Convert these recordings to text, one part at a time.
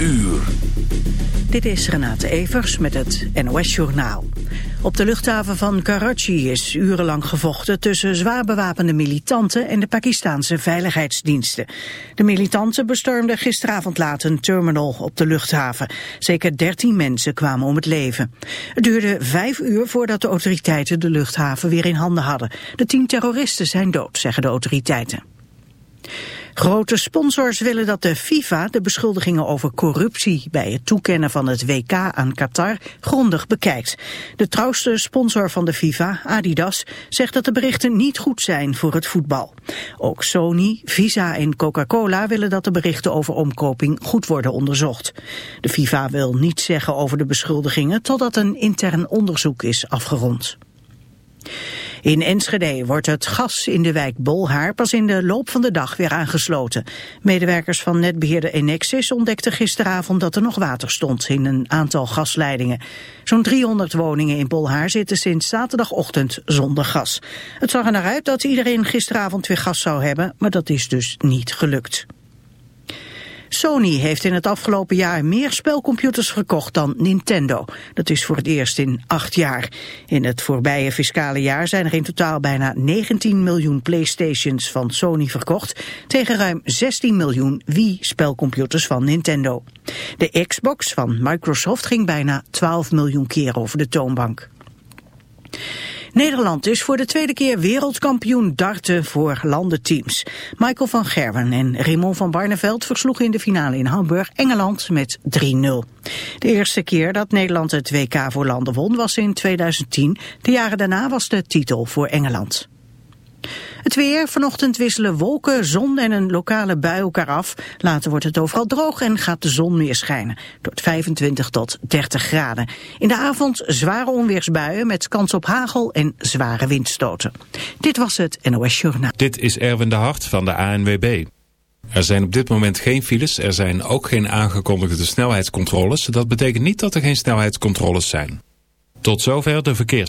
uur. Dit is Renate Evers met het NOS Journaal. Op de luchthaven van Karachi is urenlang gevochten tussen zwaar bewapende militanten en de Pakistanse veiligheidsdiensten. De militanten bestormden gisteravond laat een terminal op de luchthaven. Zeker 13 mensen kwamen om het leven. Het duurde vijf uur voordat de autoriteiten de luchthaven weer in handen hadden. De tien terroristen zijn dood, zeggen de autoriteiten. Grote sponsors willen dat de FIFA de beschuldigingen over corruptie bij het toekennen van het WK aan Qatar grondig bekijkt. De trouwste sponsor van de FIFA, Adidas, zegt dat de berichten niet goed zijn voor het voetbal. Ook Sony, Visa en Coca-Cola willen dat de berichten over omkoping goed worden onderzocht. De FIFA wil niets zeggen over de beschuldigingen totdat een intern onderzoek is afgerond. In Enschede wordt het gas in de wijk Bolhaar pas in de loop van de dag weer aangesloten. Medewerkers van netbeheerder Enexis ontdekten gisteravond dat er nog water stond in een aantal gasleidingen. Zo'n 300 woningen in Bolhaar zitten sinds zaterdagochtend zonder gas. Het zag er naar uit dat iedereen gisteravond weer gas zou hebben, maar dat is dus niet gelukt. Sony heeft in het afgelopen jaar meer spelcomputers verkocht dan Nintendo. Dat is voor het eerst in acht jaar. In het voorbije fiscale jaar zijn er in totaal bijna 19 miljoen Playstations van Sony verkocht... tegen ruim 16 miljoen Wii-spelcomputers van Nintendo. De Xbox van Microsoft ging bijna 12 miljoen keer over de toonbank. Nederland is voor de tweede keer wereldkampioen darten voor landenteams. Michael van Gerwen en Raymond van Barneveld versloegen in de finale in Hamburg Engeland met 3-0. De eerste keer dat Nederland het WK voor landen won was in 2010. De jaren daarna was de titel voor Engeland. Het weer, vanochtend wisselen wolken, zon en een lokale bui elkaar af. Later wordt het overal droog en gaat de zon meer schijnen. Tot 25 tot 30 graden. In de avond zware onweersbuien met kans op hagel en zware windstoten. Dit was het NOS Journaal. Dit is Erwin de Hart van de ANWB. Er zijn op dit moment geen files, er zijn ook geen aangekondigde snelheidscontroles. Dat betekent niet dat er geen snelheidscontroles zijn. Tot zover de verkeers.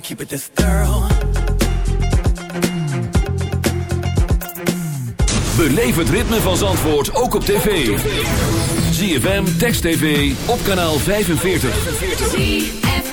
Keep it this thorough. Beleef het ritme van Zandvoort ook op tv. ZFM, Text TV, op kanaal 45.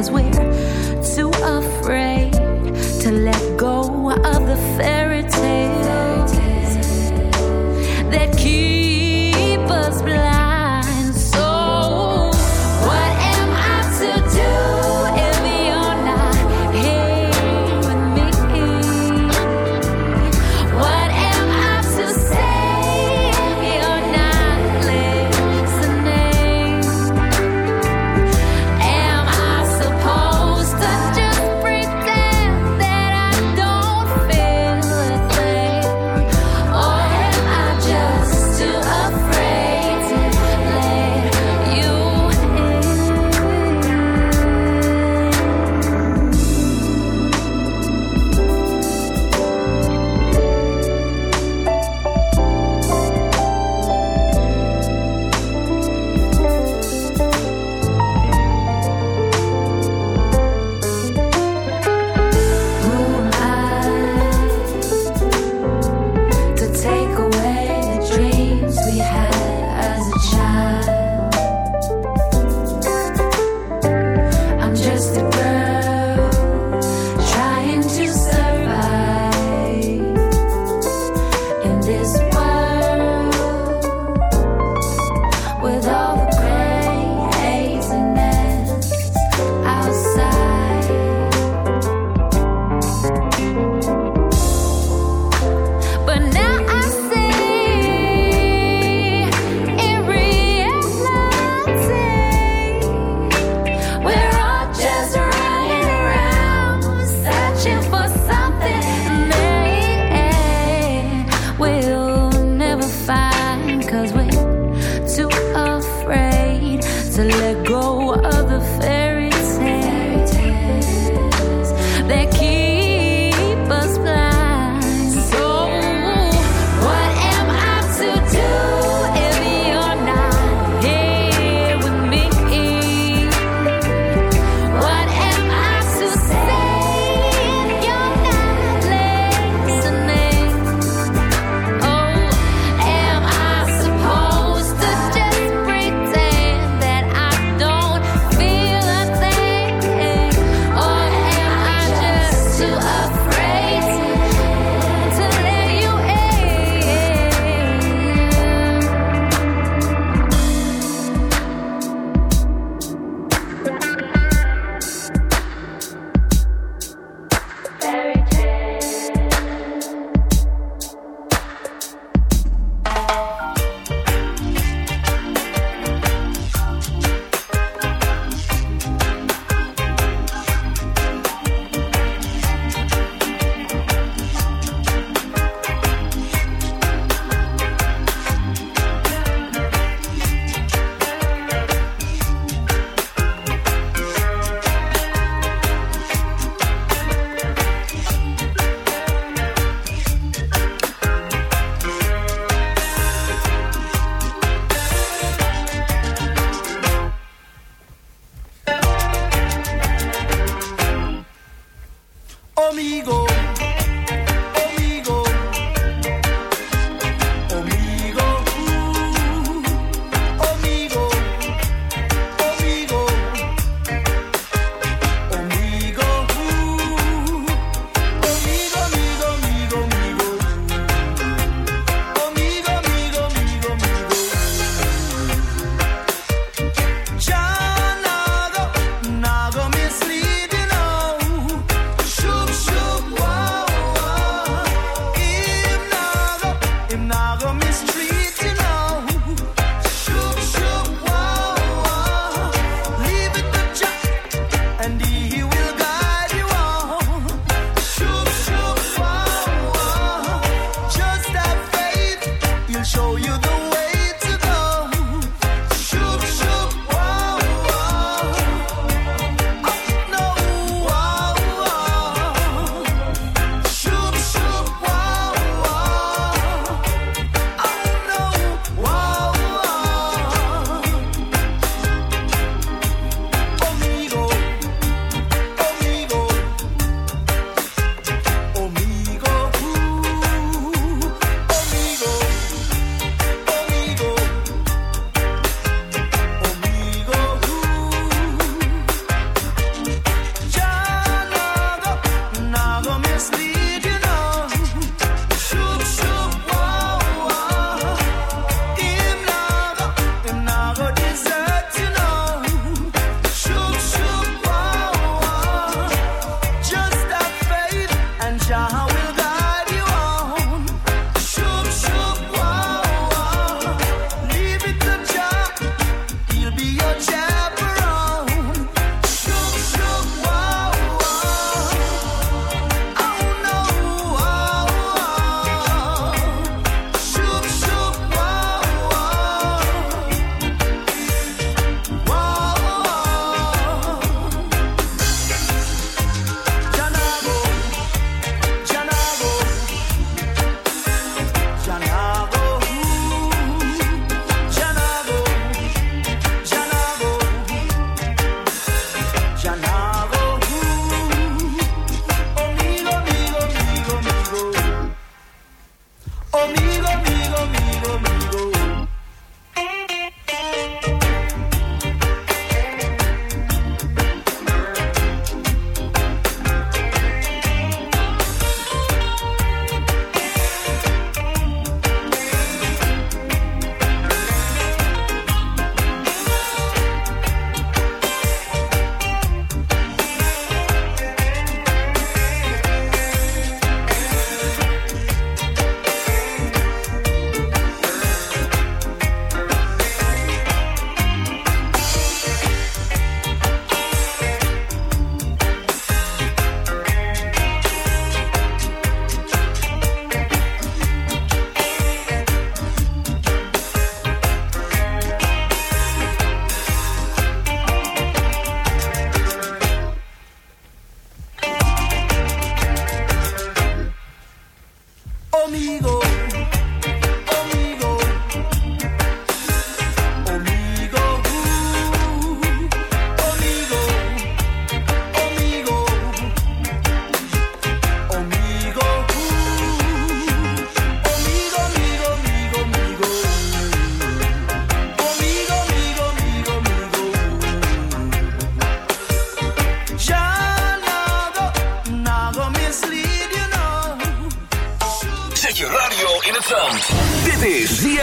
because we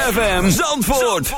ZFM Zandvoort.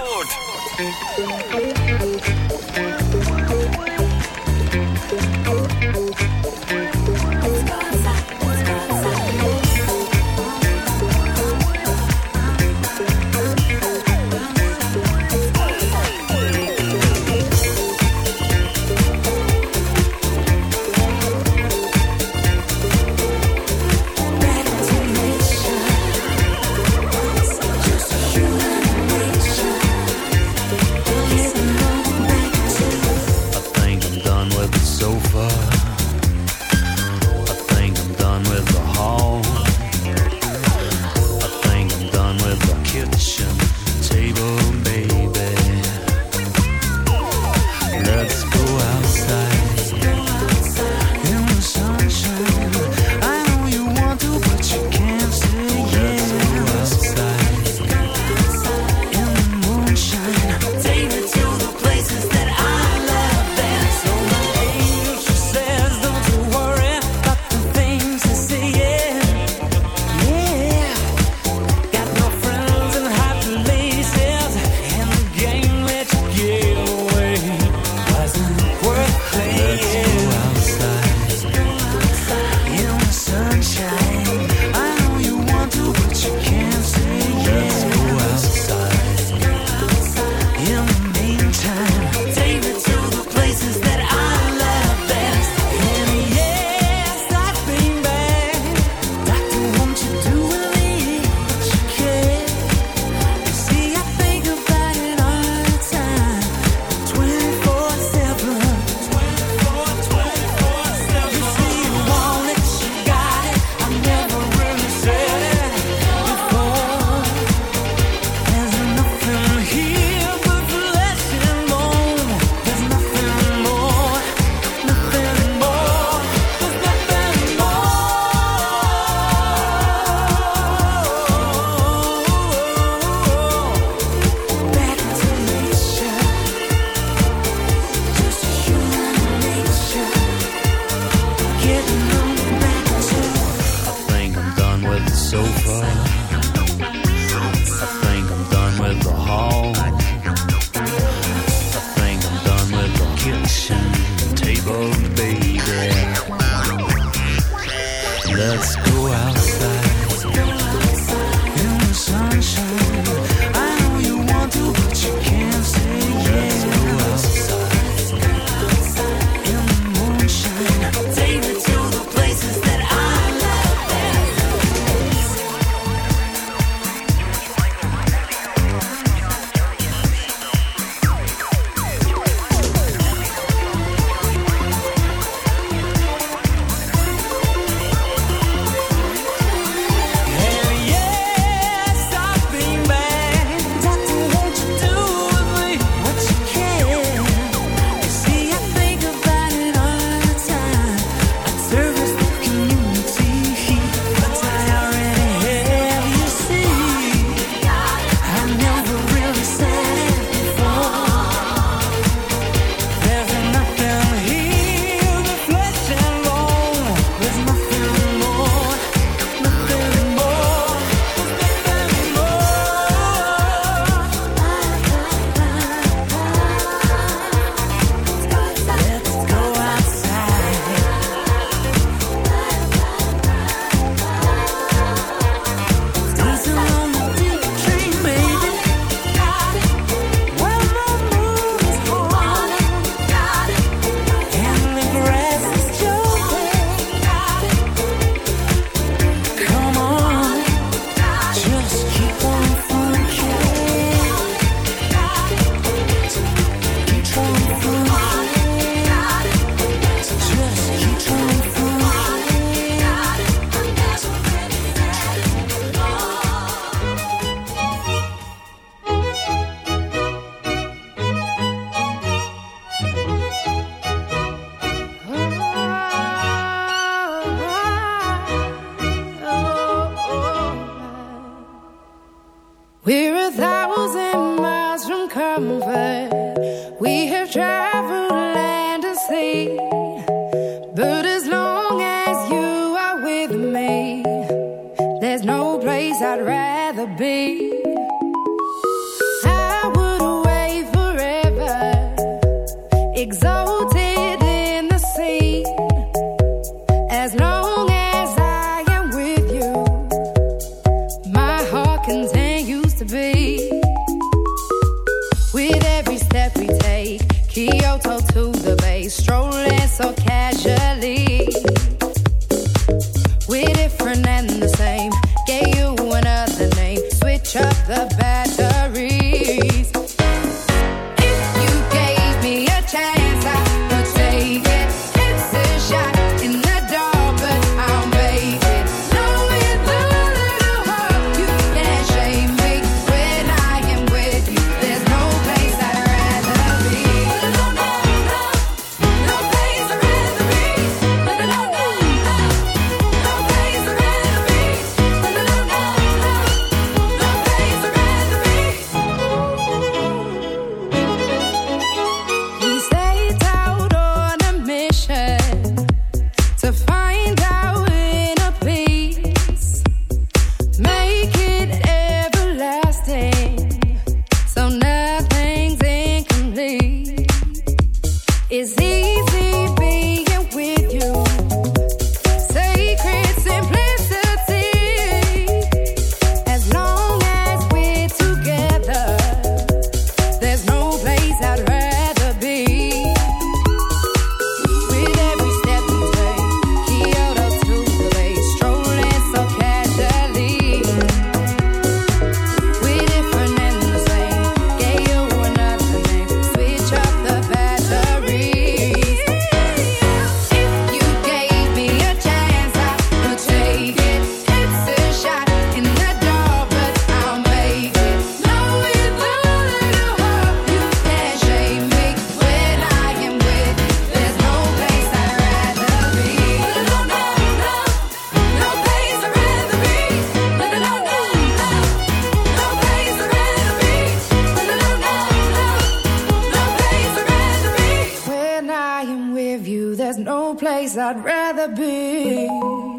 place I'd rather be.